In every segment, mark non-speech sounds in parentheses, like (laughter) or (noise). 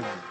Die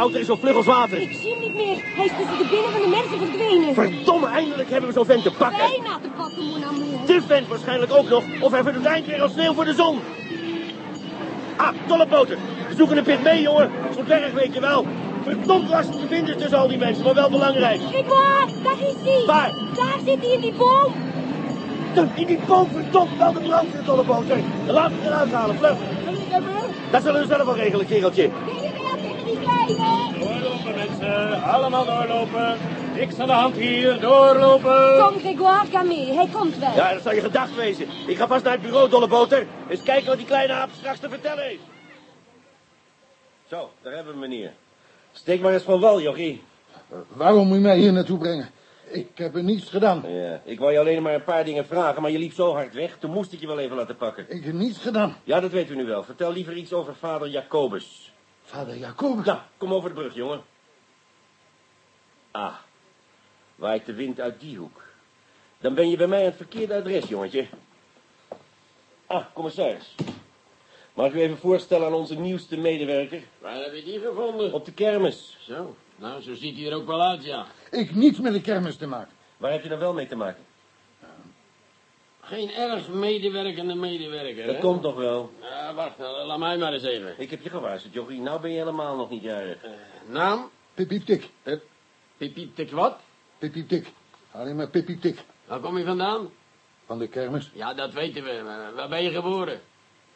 kabouter is zo vlug als water. Ik zie hem niet meer. Hij is tussen de binnen van de mensen verdwenen. Verdomme, eindelijk hebben we zo'n vent te pakken. Bijna te pakken, mon amour. De vent waarschijnlijk ook nog. Of hij verdwijnt weer als sneeuw voor de zon. Ah, dolle boter. We zoeken een pit mee, jongen. Zo'n berg weet je wel. Verdomd lastig te vinden tussen al die mensen, maar wel belangrijk. Ik waar, daar is hij. Waar? Daar zit hij in die boom. In die boom, verdomd, wel de brandweer, dolle boter. Laat het eruit halen, vlug. Dat zullen we zelf wel regelen, kereltje. Ben je wel tegen die kleine? Doorlopen, mensen. Allemaal doorlopen. Niks aan de hand hier. Doorlopen. Kom, Grégoire, ga mee. Hij komt wel. Ja, dat zou je gedacht wezen. Ik ga vast naar het bureau, dolle boter. Eens kijken wat die kleine aap straks te vertellen heeft. Zo, daar hebben we meneer. Steek maar eens van wal, jochie. Waarom moet je mij hier naartoe brengen? Ik heb er niets gedaan. Ja, ik wou je alleen maar een paar dingen vragen, maar je liep zo hard weg. Toen moest ik je wel even laten pakken. Ik heb niets gedaan. Ja, dat weten we nu wel. Vertel liever iets over vader Jacobus. Vader Jacobus. Nou, kom over de brug, jongen. Ah, waait de wind uit die hoek. Dan ben je bij mij aan het verkeerde adres, jongetje. Ah, commissaris. Mag ik u even voorstellen aan onze nieuwste medewerker? Waar heb je die gevonden? Op de kermis. Zo, nou, zo ziet hij er ook wel uit, ja. Ik niets met de kermis te maken. Waar heb je dan wel mee te maken? Geen erg medewerkende medewerker, Dat hè? komt nog wel. Ja, wacht, nou, laat mij maar eens even. Ik heb je gewaarschuwd, jochie. Nou ben je helemaal nog niet jarig. Eh, naam? Tik. Pipiep tik wat? Pipiep tik. Alleen maar pipiep tik. Waar kom je vandaan? Van de kermis. Ja, dat weten we. maar waar ben je geboren?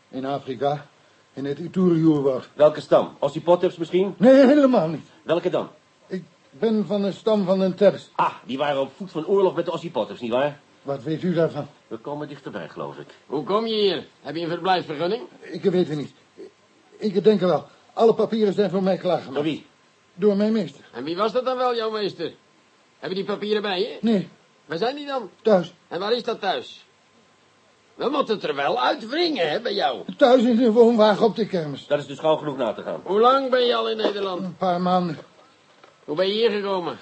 In Afrika. In het Ituri-oerwoud. Welke stam? Ossipoteps misschien? Nee, helemaal niet. Welke dan? Ik ben van de stam van een Terps. Ah, die waren op voet van oorlog met de Ossipoteps, nietwaar? Wat weet u daarvan? We komen dichterbij, geloof ik. Hoe kom je hier? Heb je een verblijfsvergunning? Ik weet het niet. Ik denk er wel. Alle papieren zijn voor mij klaargemaakt. Door wie? Door mijn meester. En wie was dat dan wel, jouw meester? Heb je die papieren bij je? Nee, Waar zijn die dan? thuis. En waar is dat thuis? We moeten het er wel uitwringen, hè, bij jou. Thuis in de woonwagen op de kermis. Dat is dus gauw genoeg na te gaan. Hoe lang ben je al in Nederland? Een paar maanden. Hoe ben je hier gekomen?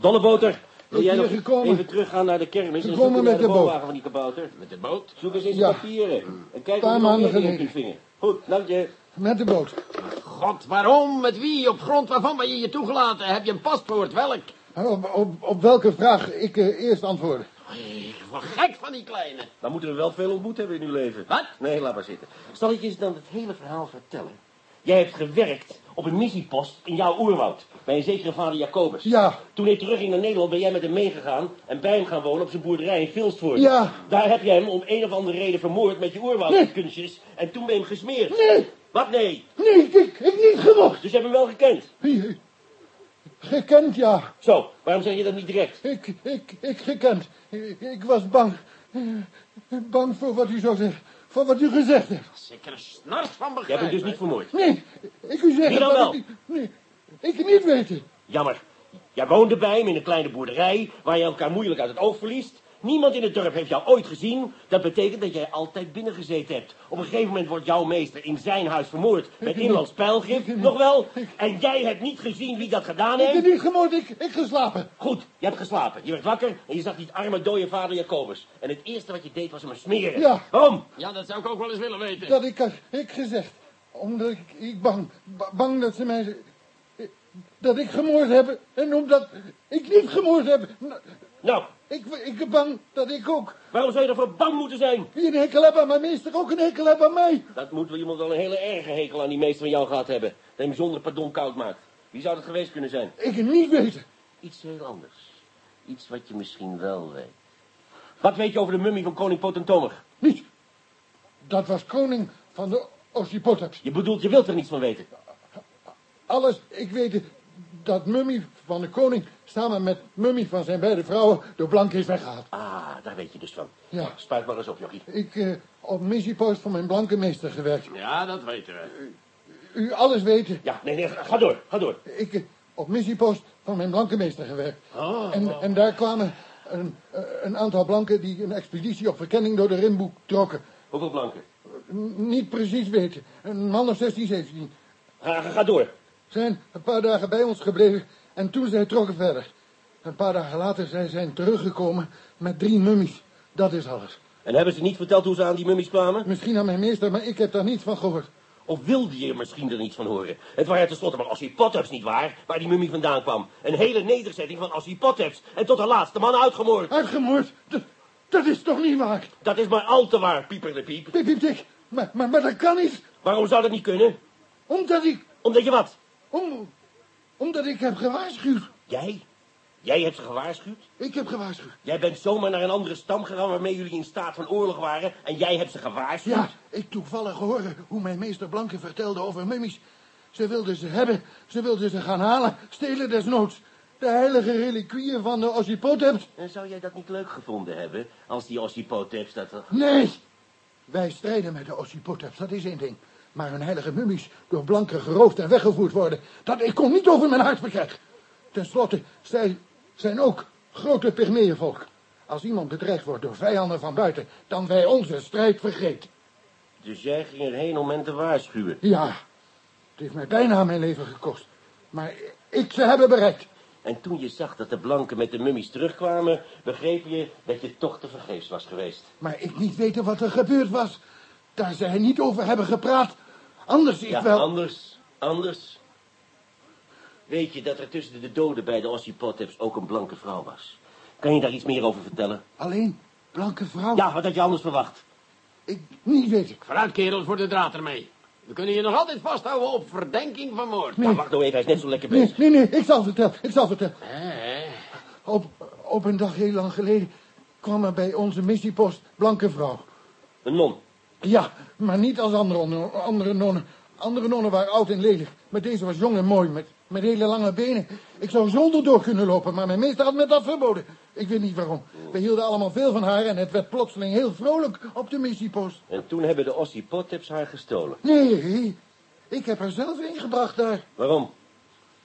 Donneboter, wil jij ben nog gekomen. even teruggaan naar de kermis en Gekomen zoeken met naar de de boot. woonwagen van die kabouter? Met de boot? Zoek eens in Ja. papieren. En kijk Paar of je nog meer kunt vingen. Goed, dank je. Met de boot. God, waarom? Met wie? Op grond waarvan ben je hier toegelaten? Heb je een paspoort? Welk? Op, op, op welke vraag ik eh, eerst antwoorden? Ik word gek van die kleine. Dan moeten we wel veel ontmoet hebben in uw leven. Wat? Nee, laat maar zitten. Zal ik je eens dan het hele verhaal vertellen? Jij hebt gewerkt op een missiepost in jouw oerwoud. Bij een zekere vader Jacobus. Ja. Toen hij terugging naar Nederland ben jij met hem meegegaan en bij hem gaan wonen op zijn boerderij in Vilstvoort. Ja. Daar heb je hem om een of andere reden vermoord met je oerwoudkunstjes. En toen ben je hem gesmeerd. Nee, Wat nee? nee, ik, ik, ik niet gemocht. Dus je hebt hem wel gekend. Wie- Gekend, ja. Zo, waarom zeg je dat niet direct? Ik, ik, ik gekend. Ik, ik was bang. Bang voor wat u zou zeggen. Voor wat u gezegd hebt. Zeker een snars van Je begrijp. hebt hem dus niet vermoord. Nee, ik u dan wat wel? ik niet... Nee, ik niet weten. Jammer. Jij woonde bij hem in een kleine boerderij waar je elkaar moeilijk uit het oog verliest. Niemand in het dorp heeft jou ooit gezien. Dat betekent dat jij altijd binnengezeten hebt. Op een gegeven moment wordt jouw meester in zijn huis vermoord met inlands pijlgif. Nog wel? En jij hebt niet gezien wie dat gedaan Ik heb heeft? niet gemoord, ik, ik geslapen. Goed, je hebt geslapen. Je werd wakker en je zag die arme dode vader Jacobus. En het eerste wat je deed was hem smeren. Ja. Waarom? Ja, dat zou ik ook wel eens willen weten. Dat ik, had- ik gezegd. Omdat ik, ik bang, ba- bang dat ze mij... Dat ik gemoord heb. En omdat ik niet gemoord heb. Nou, Ik, ik ben bang dat ik ook... waarom zou je ervoor bang moeten zijn? Wie een hekel heb aan mijn meester, ook een hekel heb aan mij. Dat moet wel iemand wel een hele erge hekel aan die meester van jou gehad hebben. Dat hem zonder pardon koud maakt. Wie zou dat geweest kunnen zijn? Ik niet weten. Iets heel anders. Iets wat je misschien wel weet. Wat weet je over de mummie van koning Potentomig? Niet. Dat was koning van de Ossipotaps. Je bedoelt, je wilt er niets van weten. Alles, ik weet het, dat mummie van de koning samen met mummie van zijn beide vrouwen door Blanke is weggehaald. Ah, daar weet je dus van. Ja. Spuit maar eens op, jochie. Ik eh, op missiepost van mijn blanke meester gewerkt. Ja, dat weten we. U alles weten. Ja, nee, nee, ga door, ga door. Ik eh, op missiepost van mijn blanke meester gewerkt. Oh, En, en daar kwamen een, eh, een aantal blanken die een expeditie op verkenning door de Rimboek trokken. Hoeveel blanken? N- niet precies weten. Een man of 16, 17. Ga, ga, ga door. Zijn een paar dagen bij ons gebleven en toen zij trokken verder. Een paar dagen later zijn zij teruggekomen met drie mummies. Dat is alles. En hebben ze niet verteld hoe ze aan die mummies kwamen? Misschien aan mijn meester, maar ik heb daar niets van gehoord. Of wilde je er misschien er niets van horen? Het waren tenslotte maar Ossie Potteps, niet waar? Waar die mummie vandaan kwam. Een hele nederzetting van Ossie Potteps. En tot de laatste man uitgemoord. Uitgemoord? Dat, dat is toch niet waar? Dat is maar al te waar, pieper de piep. Pip, dik. Maar, maar, maar dat kan niet. Waarom zou dat niet kunnen? Omdat ik... Omdat je wat? Om, omdat ik heb gewaarschuwd. Jij? Jij hebt ze gewaarschuwd? Ik heb gewaarschuwd. Jij bent zomaar naar een andere stam gegaan waarmee jullie in staat van oorlog waren en jij hebt ze gewaarschuwd? Ja, ik toevallig horen hoe mijn meester Blanke vertelde over mummies. Ze wilden ze hebben, ze wilden ze gaan halen, stelen desnoods. De heilige reliquieën van de Ossipoteps. En zou jij dat niet leuk gevonden hebben, als die Ossipoteps dat... Nee! Wij strijden met de Ossipoteps, dat is één ding. Maar hun heilige mummies door Blanke geroofd en weggevoerd worden, dat ik kon niet over mijn hart bekrijgen. Ten slotte, zij zijn ook grote pygmeeënvolk. Als iemand bedreigd wordt door vijanden van buiten, dan wij onze strijd vergeten. Dus jij ging erheen om hen te waarschuwen? Ja, het heeft mij bijna mijn leven gekost. Maar ik ze hebben bereikt. En toen je zag dat de blanken met de mummies terugkwamen, begreep je dat je toch te vergeefs was geweest. Maar ik niet weten wat er gebeurd was. Daar zij niet over hebben gepraat. Anders ik Ja, wel... anders, anders. Weet je dat er tussen de doden bij de Ossipoteps ook een blanke vrouw was? Kan je daar iets meer over vertellen? Alleen, blanke vrouw. Ja, wat had je anders verwacht? Ik niet weten. Vooruit, kerel, voor de draad ermee. We kunnen je nog altijd vasthouden op verdenking van moord. Ja, wacht nou even, hij is net zo lekker Nee, bezig. nee, nee, ik zal vertellen, ik zal vertellen. Hé, Op, op een dag heel lang geleden kwam er bij onze missiepost blanke vrouw. Een non. Ja, maar niet als andere, andere nonnen. Andere nonnen waren oud en lelijk. Maar deze was jong en mooi, met, met hele lange benen. Ik zou zonder door kunnen lopen, maar mijn meester had me dat verboden. Ik weet niet waarom. We hielden allemaal veel van haar en het werd plotseling heel vrolijk op de missiepost. En toen hebben de Ossipoteps haar gestolen. Nee, ik heb haar zelf ingebracht daar. Waarom?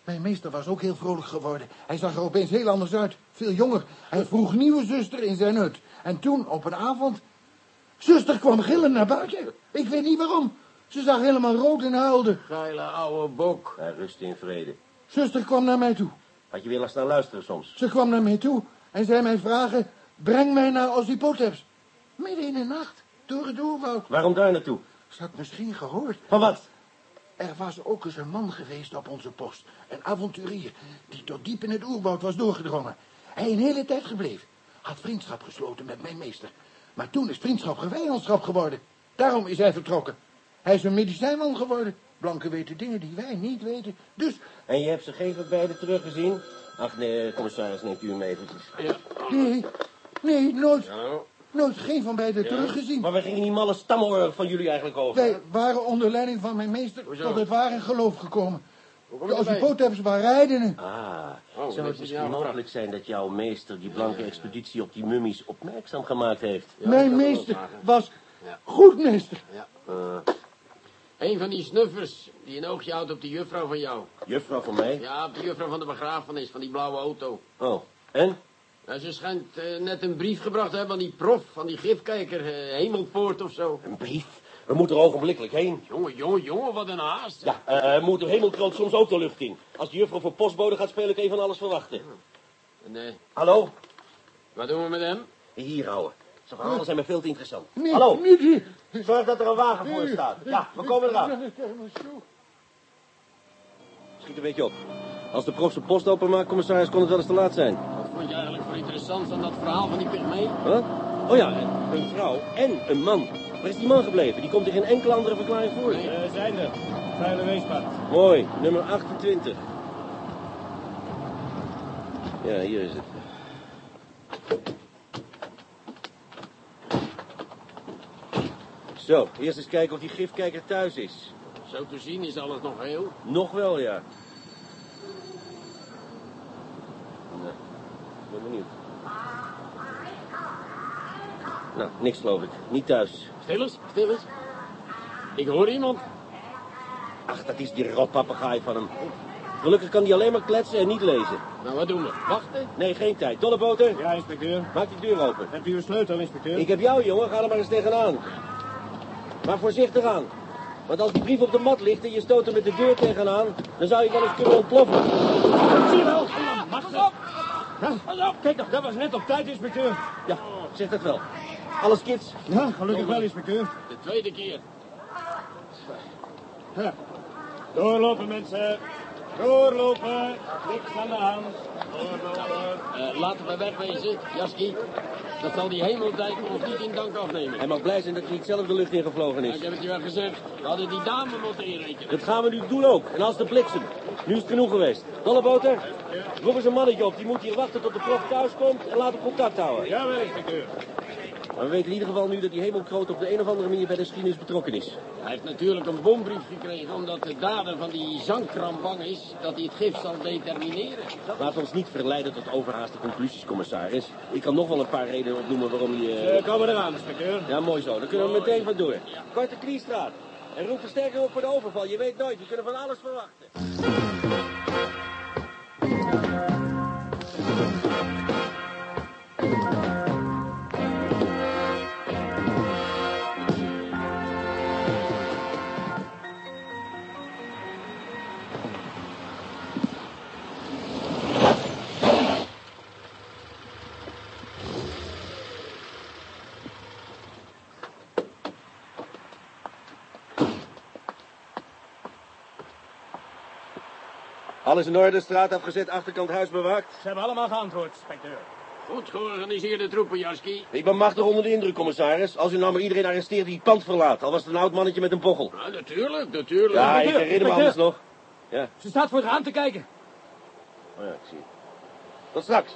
Mijn meester was ook heel vrolijk geworden. Hij zag er opeens heel anders uit. Veel jonger. Hij vroeg nieuwe zuster in zijn hut. En toen, op een avond... Zuster kwam gillend naar buiten. Ik weet niet waarom. Ze zag helemaal rood en huilde. geile ouwe bok. Hij rust in vrede. Zuster kwam naar mij toe. Had je weer last naar luisteren soms? Ze kwam naar mij toe en zei mij vragen... Breng mij naar Ossipoteps. Midden in de nacht, door het oerwoud. Waarom daar naartoe? Ze had misschien gehoord. Van wat? Er was ook eens een man geweest op onze post. Een avonturier die tot diep in het oerwoud was doorgedrongen. Hij een hele tijd gebleven. Had vriendschap gesloten met mijn meester. Maar toen is vriendschap gevijandschap geworden. Daarom is hij vertrokken. Hij is een medicijnman geworden. Blanken weten dingen die wij niet weten. Dus, En je hebt ze geen van beiden teruggezien? Ach nee, commissaris, neemt u hem eventjes. Ja. nee, nee, nooit, nooit geen van beiden teruggezien. Maar waar ging die malle stamoorlog van jullie eigenlijk over? Wij waren onder leiding van mijn meester Hoezo? tot het ware geloof gekomen. De je erbij? Ossipoteps waren rijdenen. Ah, Oh, zou het is misschien mogelijk zijn dat jouw meester die blanke expeditie op die mummies opmerkzaam gemaakt heeft? Ja, mijn meester was Ja. goed meester. Ja. Eh, Een van die snuffers die een oogje houdt op die juffrouw van jou. juffrouw van mij? Ja, op die juffrouw van de begrafenis, van die blauwe auto. Oh, en? Ja, ze schijnt eh, net een brief gebracht te hebben aan die prof, van die gifkijker, eh, Hemelpoort of zo. Een brief? We moeten er ogenblikkelijk heen. Jongen, jongen, jongen, wat een haast. Ja, eh moet de hemelkrant soms ook de lucht in. Als de juffrouw voor postbode gaat spelen, kun je van alles verwachten. Nee, Hallo? wat doen we met hem? Hier houden. Zo verhalen zijn me veel te interessant. Nee, Hallo? niet hier. Zorg dat er een wagen voor staat. Ja, we komen eraan. Schiet een beetje op. Als de prof zijn post openmaakt, commissaris, kon het wel eens te laat zijn. Wat vond je eigenlijk voor interessant aan dat verhaal van die pygmee? Wat? Oh ja, een vrouw en een man. Waar is die man gebleven? Die komt in geen enkele andere verklaring voor. Nee. Eh, zijn er. Vuile weespaard. Mooi, nummer 28. Ja, hier is het. Zo, eerst eens kijken of die gifkijker thuis is. Zo te zien is alles nog heel. Nog wel, ja. ben benieuwd. Nou, niks geloof ik. Niet thuis. Stil eens, stil eens. Ik hoor iemand. Ach, dat is die rotpapegaai van hem. Gelukkig kan hij alleen maar kletsen en niet lezen. Nou, wat doen we? Wachten? Nee, geen tijd. Dolleboter, Ja, inspecteur. maak die deur open. Hebt u uw sleutel, inspecteur? Ik heb jou, jongen. Ga er maar eens tegenaan. Maar voorzichtig aan. Want als die brief op de mat ligt en je stoot er met de deur tegenaan... dan zou je wel eens kunnen ontploffen. Zie je wel? Pas op! Pas op! Kijk nog, dat was net op tijd, inspecteur. Ja, zeg dat wel. Alles kids? Ja, gelukkig wel, inspecteur. De tweede keer. Ja. Doorlopen, mensen. Doorlopen. Niks aan de hand. Doorlopen. Eh, laten we wegwezen, Jaski. Dat zal die hemeldijk ons niet in dank afnemen. Hij mag blij zijn dat hij niet zelf de lucht ingevlogen Ja, is. ik heb het je wel gezegd. We hadden die dame moeten inrekenen. Dat gaan we nu doen ook. En als de bliksem. Nu is het genoeg geweest. Dolleboter, roep eens een mannetje op. Die moet hier wachten tot de prof thuis komt en laat hem contact houden. Ja, wel, inspecteur. Maar we weten in ieder geval nu dat die hemelkroot op de een of andere manier bij de geschiedenis betrokken is. Hij heeft natuurlijk een bombrief gekregen omdat de dader van die zangkram bang is dat hij het gif zal determineren. Laat ons niet verleiden tot overhaaste conclusies, commissaris. Ik kan nog wel een paar redenen opnoemen waarom hij... eh, Uh, komen eraan, inspecteur. Ja, mooi zo. Dan kunnen we meteen van door. Korte Kliestraat. En roep versterking op voor de overval. Je weet nooit, we kunnen van alles verwachten. Alles in orde, straat afgezet, achterkant huis bewaakt. Ze hebben allemaal geantwoord, inspecteur. Goed georganiseerde troepen, Jaski. Ik ben machtig onder de indruk, commissaris. Als u nou maar iedereen arresteert die het pand verlaat. Al was het een oud mannetje met een pochel. Nou, natuurlijk, natuurlijk. Ja, ik herinner me anders nog. Ja, Ze staat voor het raam te kijken. oh ja, ik zie het. Tot straks.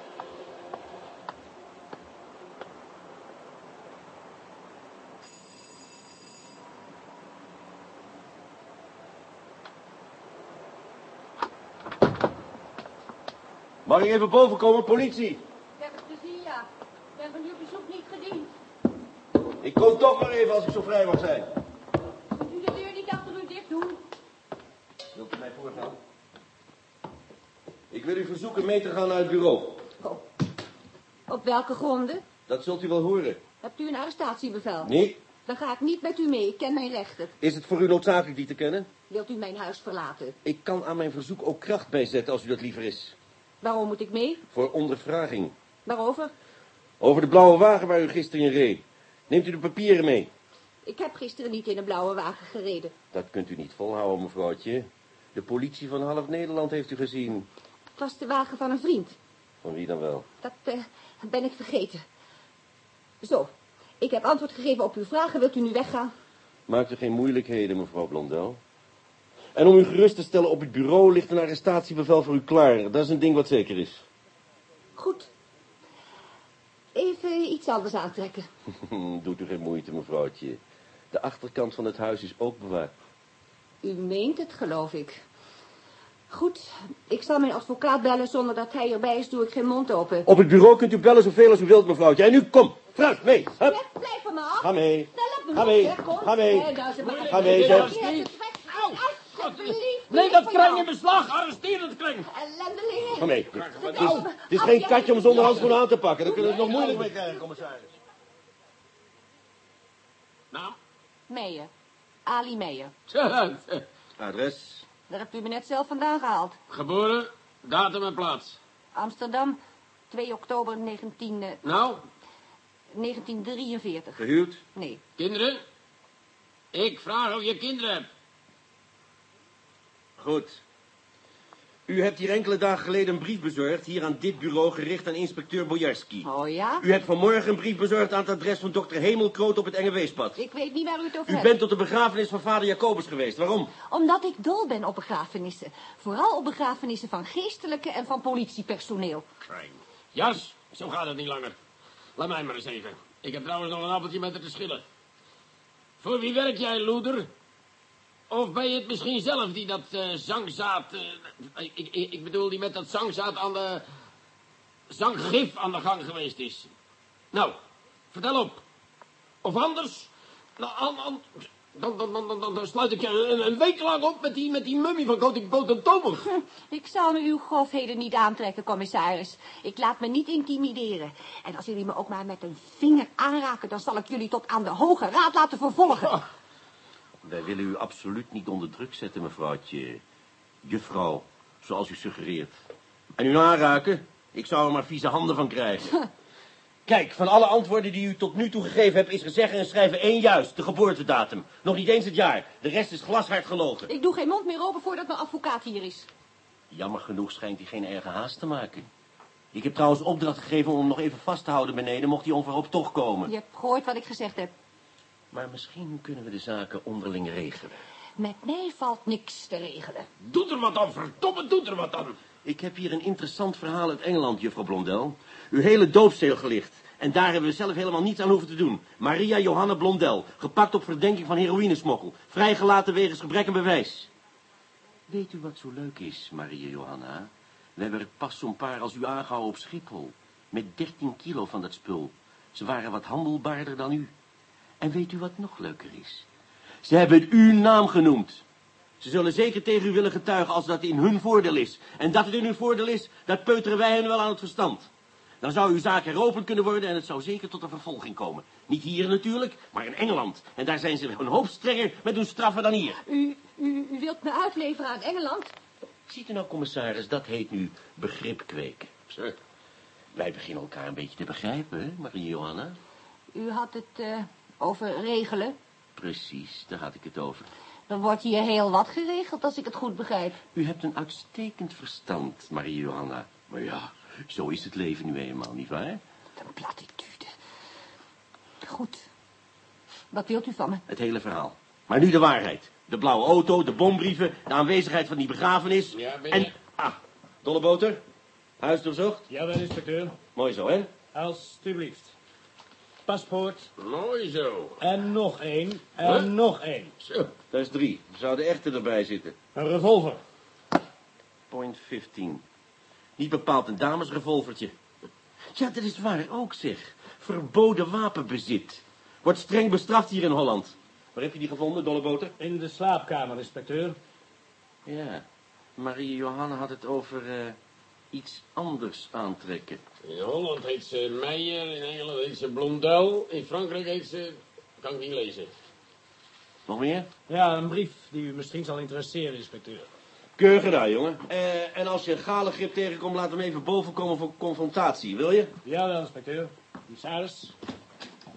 Mag ik even boven komen, politie? Ik heb het gezien, ja. Ik ben van uw bezoek niet gediend. Ik kom toch maar even als ik zo vrij mag zijn. Kunt u de deur niet achter u dicht doen? Wilt u mij voorgaan? Ik wil u verzoeken mee te gaan naar het bureau. Oh. Op welke gronden? Dat zult u wel horen. Hebt u een arrestatiebevel? Nee? Dan ga ik niet met u mee. Ik ken mijn rechten. Is het voor u noodzakelijk die te kennen? Wilt u mijn huis verlaten? Ik kan aan mijn verzoek ook kracht bijzetten als u dat liever is. Waarom moet ik mee? Voor ondervraging. Waarover? Over de blauwe wagen waar u gisteren in reed. Neemt u de papieren mee? Ik heb gisteren niet in een blauwe wagen gereden. Dat kunt u niet volhouden, mevrouwtje. De politie van half Nederland heeft u gezien. Het was de wagen van een vriend. Van wie dan wel? Dat eh, ben ik vergeten. Zo, ik heb antwoord gegeven op uw vragen. Wilt u nu weggaan? Maakt u geen moeilijkheden, mevrouw Blondel. En om u gerust te stellen, op het bureau ligt een arrestatiebevel voor u klaar. Dat is een ding wat zeker is. Goed. Even iets anders aantrekken. (laughs) Doet u geen moeite, mevrouwtje. De achterkant van het huis is ook bewaakt. U meent het, geloof ik. Goed, ik zal mijn advocaat bellen. Zonder dat hij erbij is, doe ik geen mond open. Op het bureau kunt u bellen zoveel als u wilt, mevrouwtje. En nu, kom, vooruit, mee. Hup. Blijf, blijf van me af. Ga mee. Me Ga mee. kom. Ga mee. Ga mee, Ja, zeg. ja, het trekt- Au, alsjeblieft, Neem dat kreng jou. in beslag. Arresteer het kreng. Ellendelingen. Ga mee. Het is, het is geen katje om zonder handschoenen aan te pakken. Dan kunnen we het nog moeilijk mee krijgen, commissaris. Nou, Meijer. Ali Meijer. Adres. Daar hebt u me net zelf vandaan gehaald. Geboren, datum en plaats. Amsterdam, 2 oktober 19, eh, Nou, 1943. Gehuwd. Nee, kinderen. Ik vraag of je kinderen hebt. Goed. U hebt hier enkele dagen geleden een brief bezorgd, hier aan dit bureau, gericht aan inspecteur Bojarski. oh ja? U hebt vanmorgen een brief bezorgd aan het adres van dokter Hemelkroot op het Enge Weespad. Ik weet niet waar u het over U hebt. bent tot de begrafenis van vader Jacobus geweest. Waarom? Omdat ik dol ben op begrafenissen. Vooral op begrafenissen van geestelijke en van politiepersoneel. Kreng. Jas, zo gaat het niet langer. Laat mij maar eens even. Ik heb trouwens nog een appeltje met haar te schillen. Voor wie werk jij, loeder? Of ben je het misschien zelf die dat eh, zangzaad... eh, ik, ik, ik bedoel, die met dat zangzaad aan de... zanggif aan de gang geweest is. Nou, vertel op. Of anders, nou, an, an, dan, dan, dan, dan, dan sluit ik je een, een week lang op met die, met die mummie van koning Boot Tomer. (laughs) Ik zal me uw grofheden niet aantrekken, commissaris. Ik laat me niet intimideren. En als jullie me ook maar met een vinger aanraken... dan zal ik jullie tot aan de Hoge Raad laten vervolgen. (laughs) Wij willen u absoluut niet onder druk zetten, mevrouwtje. Juffrouw, zoals u suggereert. En u aanraken? Ik zou er maar vieze handen van krijgen. (laughs) Kijk, van alle antwoorden die u tot nu toe gegeven hebt... is gezegd en schrijven één juist, de geboortedatum. Nog niet eens het jaar. De rest is glashard gelogen. Ik doe geen mond meer open voordat mijn advocaat hier is. Jammer genoeg schijnt hij geen erge haast te maken. Ik heb trouwens opdracht gegeven om hem nog even vast te houden beneden... mocht hij onverhoopt toch komen. Je hebt gehoord wat ik gezegd heb. Maar misschien kunnen we de zaken onderling regelen. Met mij valt niks te regelen. Doe er wat aan, verdomme, doe er wat aan. Ik heb hier een interessant verhaal uit Engeland, juffrouw Blondel. Uw hele doopsteel gelicht. En daar hebben we zelf helemaal niets aan hoeven te doen. Maria Johanna Blondel, gepakt op verdenking van heroïnesmokkel. Vrijgelaten wegens gebrek aan bewijs. Weet u wat zo leuk is, Maria Johanna? We hebben er pas zo'n paar als u aangehouden op Schiphol. Met 13 kilo van dat spul. Ze waren wat handelbaarder dan u. En weet u wat nog leuker is? Ze hebben uw naam genoemd. Ze zullen zeker tegen u willen getuigen als dat in hun voordeel is. En dat het in uw voordeel is, dat peuteren wij hen wel aan het verstand. Dan zou uw zaak heropend kunnen worden en het zou zeker tot een vervolging komen. Niet hier natuurlijk, maar in Engeland. En daar zijn ze een hoop strenger met hun straffen dan hier. U, u, u wilt me uitleveren aan Engeland? Ziet u nou, commissaris, dat heet nu begrip kweken. Wij beginnen elkaar een beetje te begrijpen, hè, Marie Johanna? U had het eh, over regelen. Precies, daar had ik het over. Dan wordt hier heel wat geregeld, als ik het goed begrijp. U hebt een uitstekend verstand, Marie Johanna. Maar ja, zo is het leven nu eenmaal, nietwaar? Wat een platitude. Goed. Wat wilt u van me? Het hele verhaal. Maar nu de waarheid. De blauwe auto, de bombrieven, de aanwezigheid van die begrafenis. Ja, ben En, je- ah, dolleboter, huis doorzocht. Jawel, inspecteur. Mooi zo, hè? Alsjeblieft. Paspoort. mooi zo. En nog één. En Huh? nog één. Zo. Dat is drie. Er zou de echte erbij zitten. Een revolver. Point 15. Niet bepaald een damesrevolvertje. Ja, dat is waar ook, zeg. Verboden wapenbezit. Wordt streng bestraft hier in Holland. Waar heb je die gevonden, dolleboter? In de slaapkamer, inspecteur. Ja, Marie Johanna had het over eh, iets anders aantrekken. In Holland heet ze Meijer, in Engeland heet ze Blondel, in Frankrijk heet ze... kan ik niet lezen. Nog meer? Ja, een brief die u misschien zal interesseren, inspecteur. Keurig gedaan, jongen. Eh, en als je een gale grip tegenkomt, laat hem even boven komen voor confrontatie, wil je? Jawel, inspecteur. Commissaris.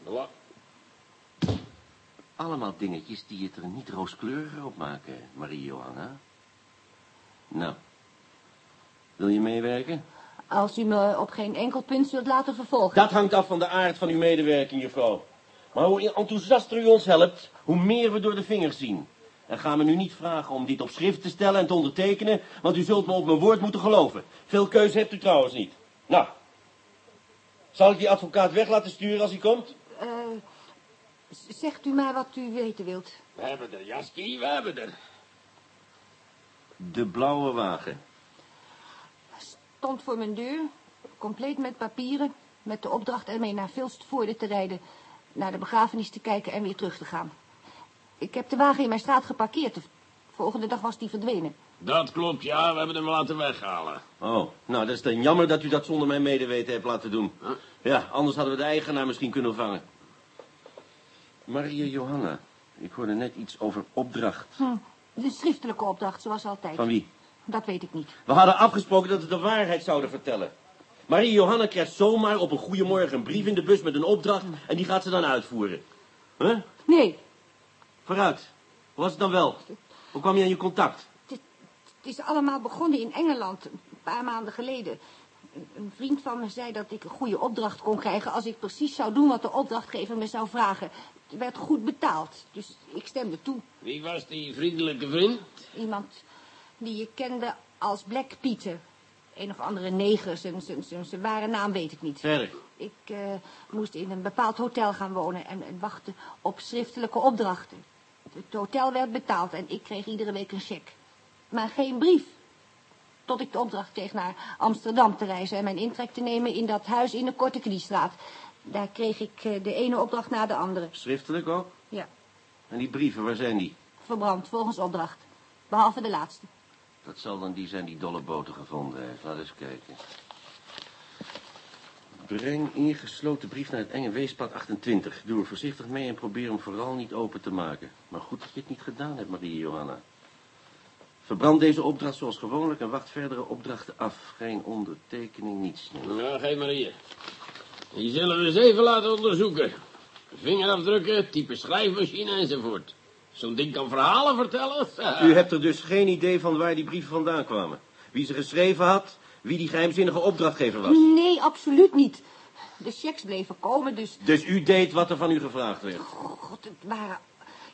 Voilà. Allemaal dingetjes die het er niet rooskleuriger op maken, Marie Johanna. Nou, wil je meewerken? Als u me op geen enkel punt zult laten vervolgen. Dat hangt af van de aard van uw medewerking, juffrouw. Maar hoe enthousiaster u ons helpt, hoe meer we door de vingers zien. En gaan we nu niet vragen om dit op schrift te stellen en te ondertekenen, want u zult me op mijn woord moeten geloven. Veel keuze hebt u trouwens niet. Nou, zal ik die advocaat weg laten sturen als hij komt? Z- zegt u maar wat u weten wilt. We hebben er, Jaski, we hebben er. De blauwe wagen. Stond voor mijn deur, compleet met papieren, met de opdracht ermee naar Vilstvoorde te rijden, naar de begrafenis te kijken en weer terug te gaan. Ik heb de wagen in mijn straat geparkeerd. De volgende dag was die verdwenen. Dat klopt, ja, we hebben hem laten weghalen. Oh, nou, dat is dan jammer dat u dat zonder mijn medeweten hebt laten doen. Ja, anders hadden we de eigenaar misschien kunnen vangen. Maria Johanna, ik hoorde net iets over opdracht. Hm, de schriftelijke opdracht, zoals altijd. Van wie? Dat weet ik niet. We hadden afgesproken dat we de waarheid zouden vertellen. Marie Johanna krijgt zomaar op een goede morgen een brief in de bus met een opdracht... en die gaat ze dan uitvoeren. Huh? Nee, Vooruit. Hoe was het dan wel? Hoe kwam je aan je contact? het, het is allemaal begonnen in Engeland, een paar maanden geleden. Een, een vriend van me zei dat ik een goede opdracht kon krijgen... als ik precies zou doen wat de opdrachtgever me zou vragen. Het werd goed betaald, dus ik stemde toe. Wie was die vriendelijke vriend? Iemand die je kende als Black Peter. Een of andere neger, zijn, ware naam weet ik niet. Verder. Ik eh, moest in een bepaald hotel gaan wonen en, en wachten op schriftelijke opdrachten. Het hotel werd betaald en ik kreeg iedere week een cheque. Maar geen brief. tot ik de opdracht kreeg naar Amsterdam te reizen... en mijn intrek te nemen in dat huis in de Korte Kliestraat. Daar kreeg ik eh, de ene opdracht na de andere. Schriftelijk ook? Ja, En die brieven, waar zijn die? verbrand, volgens opdracht. Behalve de laatste. Dat zal dan die zijn die Dolle Boter gevonden heeft. Laat eens kijken. Breng ingesloten brief naar het enge weespad 28. Doe er voorzichtig mee en probeer hem vooral niet open te maken. Maar goed dat je het niet gedaan hebt, Marie Johanna. Verbrand deze opdracht zoals gewoonlijk en wacht verdere opdrachten af. Geen ondertekening, niets. Nou, geef maar hier. Die zullen we eens even laten onderzoeken. Vingerafdrukken, type schrijfmachine enzovoort. Zo'n ding kan verhalen vertellen. U hebt er dus geen idee van waar die brieven vandaan kwamen. Wie ze geschreven had, wie die geheimzinnige opdrachtgever was. Nee, absoluut niet. De checks bleven komen, dus... Dus u deed wat er van u gevraagd werd. God, het waren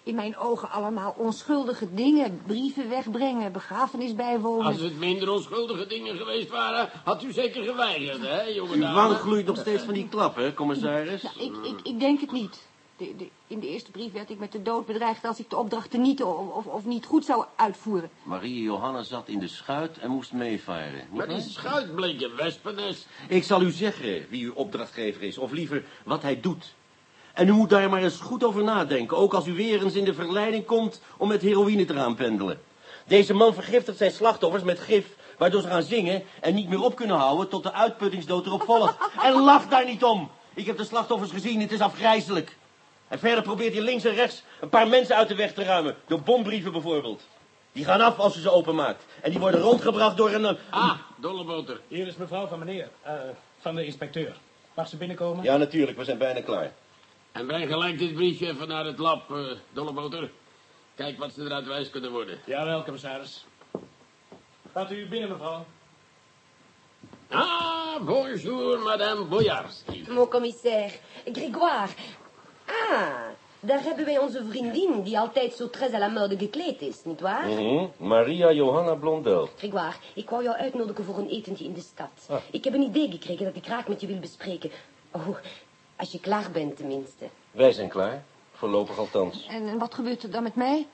in mijn ogen allemaal onschuldige dingen. Brieven wegbrengen, begrafenis bijwonen. Als het minder onschuldige dingen geweest waren, had u zeker geweigerd, hè, jonge Uw wang gloeit nog steeds van die klap, hè, commissaris? Nou, ik, ik, ik denk het niet. De, de, in de eerste brief werd ik met de dood bedreigd als ik de opdrachten niet of, of, of niet goed zou uitvoeren. Marie Johanna zat in de schuit en moest meevaren. Maar die schuit bleek een wespennest. Ik zal u zeggen wie uw opdrachtgever is, of liever wat hij doet. En u moet daar maar eens goed over nadenken, ook als u weer eens in de verleiding komt om met heroïne te gaan pendelen. Deze man vergiftigt zijn slachtoffers met gif, waardoor ze gaan zingen en niet meer op kunnen houden tot de uitputtingsdood erop volgt. En lach daar niet om. Ik heb de slachtoffers gezien, het is afgrijzelijk. En verder probeert hij links en rechts een paar mensen uit de weg te ruimen, door bombrieven bijvoorbeeld. Die gaan af als u ze openmaakt. En die worden rondgebracht door een... eh, Ah, dolleboter. Hier is mevrouw van meneer, eh, van de inspecteur. Mag ze binnenkomen? Ja, natuurlijk, we zijn bijna klaar. En breng gelijk dit briefje even naar het lab, eh dolleboter. Kijk wat ze eruit wijs kunnen worden. Jawel, commissaris. Gaat u binnen, mevrouw. Ah, bonjour, madame Bojarski. Mon commissaire, Grégoire. Ah, daar hebben wij onze vriendin die altijd zo très à la mode gekleed is, nietwaar? Mhm. Maria Johanna Blondel. Grégoire, ik wou jou uitnodigen voor een etentje in de stad. Ah. Ik heb een idee gekregen dat ik graag met je wil bespreken. Oh, als je klaar bent tenminste. Wij zijn klaar. Voorlopig althans. En, en wat gebeurt er dan met mij?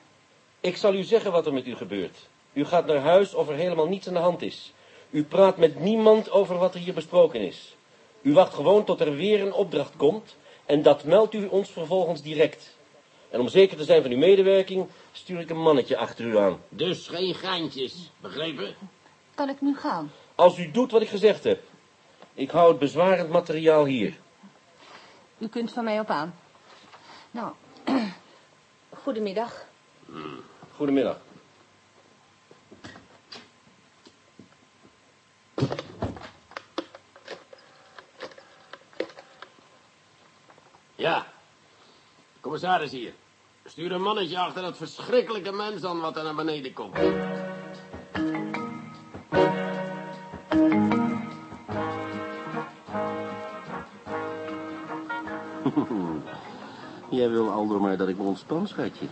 Ik zal u zeggen wat er met u gebeurt. U gaat naar huis of er helemaal niets aan de hand is. U praat met niemand over wat er hier besproken is. U wacht gewoon tot er weer een opdracht komt en dat meldt u ons vervolgens direct. En om zeker te zijn van uw medewerking stuur ik een mannetje achter u aan. Dus geen geintjes, begrepen? Kan ik nu gaan? Als u doet wat ik gezegd heb. Ik hou het bezwarend materiaal hier. U kunt van mij op aan. Nou, (clears throat) Goedemiddag. Goedemiddag. Ja. Commissaris hier. Stuur een mannetje achter dat verschrikkelijke mens aan wat er naar beneden komt. (laughs) Jij wil Aldo maar dat ik me ontspan, schatje.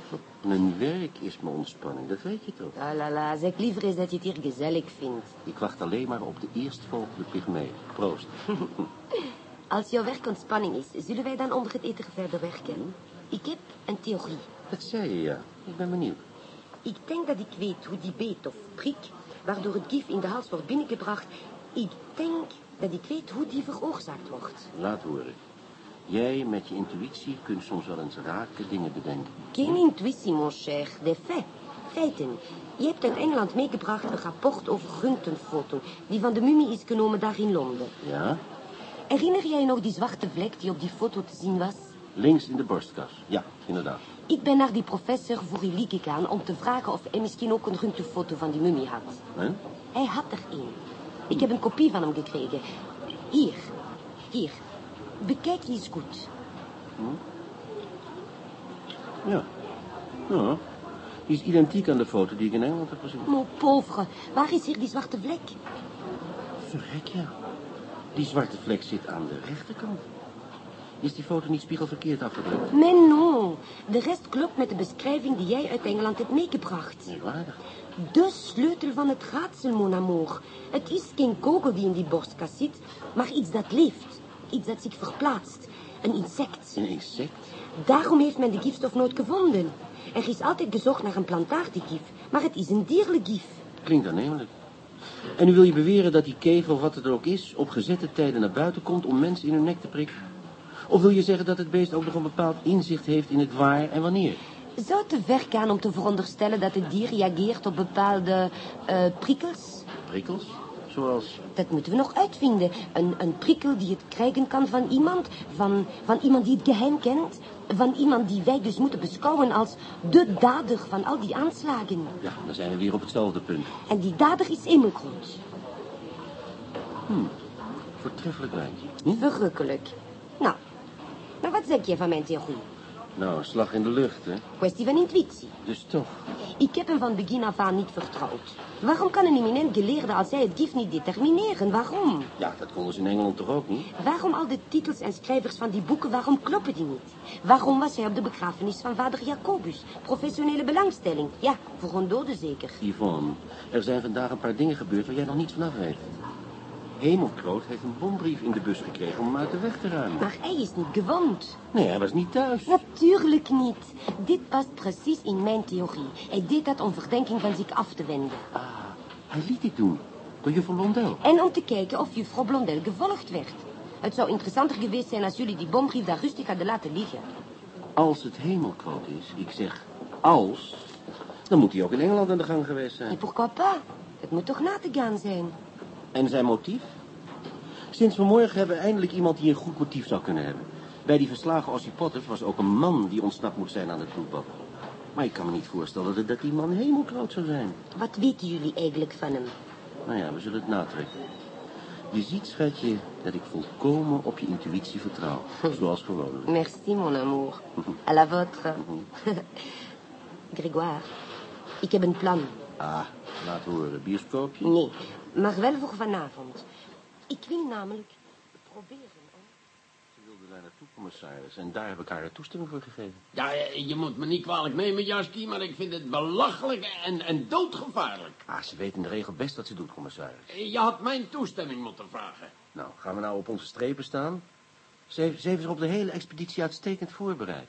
Mijn werk is mijn ontspanning, dat weet je toch? Ah la la, zeg liever eens dat je het hier gezellig vindt. Ik wacht alleen maar op de eerstvolgende pygmee. Proost. (laughs) Als jouw werk ontspanning is, zullen wij dan onder het eten verder werken? Ik heb een theorie. Dat zei je, ja. Ik ben benieuwd. Ik denk dat ik weet hoe die beet of prik, waardoor het gif in de hals wordt binnengebracht, ik denk dat ik weet hoe die veroorzaakt wordt. Laat horen. Jij met je intuïtie kunt soms wel eens rake dingen bedenken. Geen intuïtie, mon cher, des faits. Feiten. Je hebt uit Engeland meegebracht een rapport over röntgenfoto, die van de mummie is genomen daar in Londen. Ja? Herinner jij je nog die zwarte vlek die op die foto te zien was? Links in de borstkas. Ja, inderdaad. Ik ben naar die professor voor reliek gegaan om te vragen of hij misschien ook een röntgenfoto van die mummie had. Hè? Hij had er één. Ik heb een kopie van hem gekregen. Hier. Hier. Bekijk die eens goed. Ja. Ja. Die is identiek aan de foto die ik in Engeland heb gezien. Mon pauvre, waar is hier die zwarte vlek? Verrek, ja. Die zwarte vlek zit aan de rechterkant. Is die foto niet spiegelverkeerd afgedrukt? Mais non. De rest klopt met de beschrijving die jij uit Engeland hebt meegebracht. Merkwaardig. De sleutel van het raadsel, mon amour. Het is geen kogel die in die borstkas zit, maar iets dat leeft. Iets dat zich verplaatst. Een insect. Een insect? Daarom heeft men de gifstof nooit gevonden. Er is altijd gezocht naar een plantaardigif, maar het is een dierlijk gif. Klinkt aannemelijk. En nu wil je beweren dat die kegel, of wat het er ook is, op gezette tijden naar buiten komt om mensen in hun nek te prikken? Of wil je zeggen dat het beest ook nog een bepaald inzicht heeft in het waar en wanneer? Zou het te ver gaan om te veronderstellen dat het dier reageert op bepaalde eh, prikkels? Prikkels? Zoals... Dat moeten we nog uitvinden. Een, een prikkel die het krijgen kan van iemand, van, van iemand die het geheim kent, van iemand die wij dus moeten beschouwen als de dader van al die aanslagen. Ja, dan zijn we weer op hetzelfde punt. En die dader is Emmelgrond. Voortreffelijk wijntje. Hm? Verrukkelijk. Nou, maar wat zeg je van mijn theorie? Nou, een slag in de lucht, hè? Kwestie van intuïtie. Dus toch. Ik heb hem van begin af aan niet vertrouwd. Waarom kan een eminent geleerde als hij het gift niet determineren? Waarom? Ja, dat konden ze in Engeland toch ook niet? Waarom al de titels en schrijvers van die boeken, waarom kloppen die niet? Waarom was hij op de begrafenis van vader Jacobus? Professionele belangstelling. Ja, voor een dode zeker. Yvonne, er zijn vandaag een paar dingen gebeurd waar jij nog niets van af weet. Hemelkroot heeft een bombrief in de bus gekregen om hem uit de weg te ruimen. Maar hij is niet gewond. Nee, hij was niet thuis. Natuurlijk niet. Dit past precies in mijn theorie. Hij deed dat om verdenking van zich af te wenden. Ah, hij liet dit doen. Door juffrouw Blondel. En om te kijken of juffrouw Blondel gevolgd werd. Het zou interessanter geweest zijn als jullie die bombrief daar rustig hadden laten liggen. Als het hemelkroot is, ik zeg als, dan moet hij ook in Engeland aan de gang geweest En zijn. pourquoi pas? Het moet toch na te gaan zijn? En zijn motief? Sinds vanmorgen hebben we eindelijk iemand die een goed motief zou kunnen hebben. Bij die verslagen Ossipotters was ook een man die ontsnapt moet zijn aan het bloedbad. Maar ik kan me niet voorstellen dat, dat die man hemelkroot zou zijn. Wat weten jullie eigenlijk van hem? Nou ja, we zullen het natrekken. Je ziet, schatje, dat ik volkomen op je intuïtie vertrouw. Zoals gewoonlijk. Merci, mon amour. (laughs) À la vôtre. (laughs) Grégoire, ik heb een plan. Ah, laat horen. Bioscoopje? Nee, maar wel voor vanavond. Ik wil namelijk proberen om... Ze wilde daar naartoe, commissaris. En daar heb ik haar toestemming voor gegeven. Ja, eh, je moet me niet kwalijk nemen, Jaski, maar ik vind het belachelijk en, en doodgevaarlijk. Ah, ze weet in de regel best wat ze doet, commissaris. Eh, Je had mijn toestemming moeten vragen. Nou, gaan we nou op onze strepen staan? Ze heeft, ze heeft zich op de hele expeditie uitstekend voorbereid.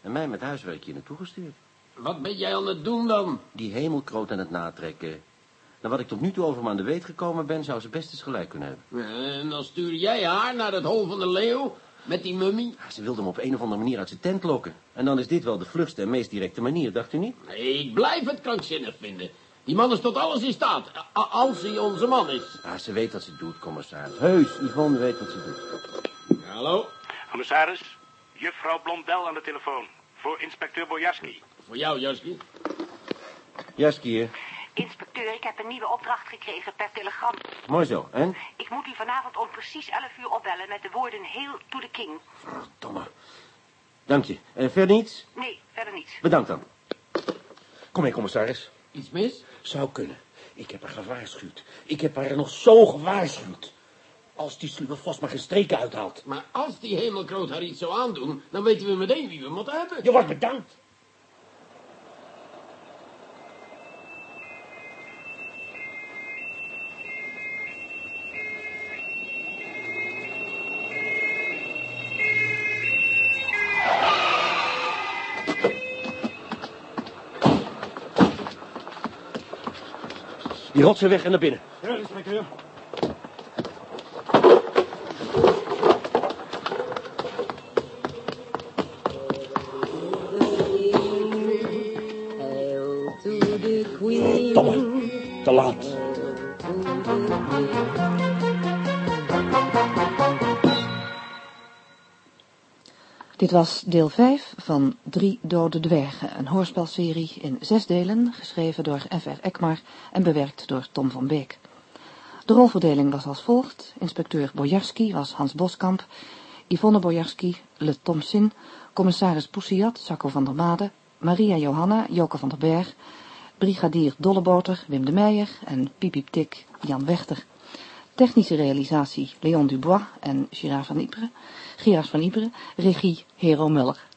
En mij met huiswerk hier naartoe gestuurd. Wat ben jij aan het doen dan? Die hemelkroot aan het natrekken. Na wat ik tot nu toe over me aan de weet gekomen ben, zou ze best eens gelijk kunnen hebben. Eh, En dan stuur jij haar naar het hol van de leeuw met die mummie? Ze wilde hem op een of andere manier uit zijn tent lokken. En dan is dit wel de vlugste en meest directe manier, dacht u niet? Nee, ik blijf het krankzinnig vinden. Die man is tot alles in staat, als hij onze man is. Ah, ze weet wat ze doet, commissaris. Heus, Yvonne weet wat ze doet. Hallo, Commissaris, juffrouw Blondel aan de telefoon. Voor inspecteur Bojarski. voor jou, Jaski. Jaski hier. Inspecteur, ik heb een nieuwe opdracht gekregen per telegram. Mooi zo. En? Ik moet u vanavond om precies 11 uur opbellen met de woorden Hail to the King. Domme. Dank je. En verder niets? Nee, verder niets. Bedankt dan. Kom mee, commissaris. Iets mis? Zou kunnen. Ik heb haar gewaarschuwd. Ik heb haar nog zo gewaarschuwd. Als die sluwe vos maar geen streken uithaalt. Maar als die hemelkroot haar iets zou aandoen, dan weten we meteen wie we moeten hebben. Je wordt bedankt. Die rotsen weg en naar binnen. Ja, inspecteur. Hail to the queen. Domme. Te laat. Dit was deel 5 van Drie Dode Dwergen, een hoorspelserie in zes delen, geschreven door F.R. Ekmar en bewerkt door Tom van Beek. De rolverdeling was als volgt. Inspecteur Bojarski was Hans Boskamp, Yvonne Bojarski, Le Tomsin, commissaris Poussiat, Sacco van der Made, Maria Johanna, Joke van der Berg, brigadier Dolleboter, Wim de Meijer en Pipiep Tik, Jan Wechter. Technische realisatie Leon Dubois en Gerard van Ypres. Gerard van Ypres. Regie Hero Muller.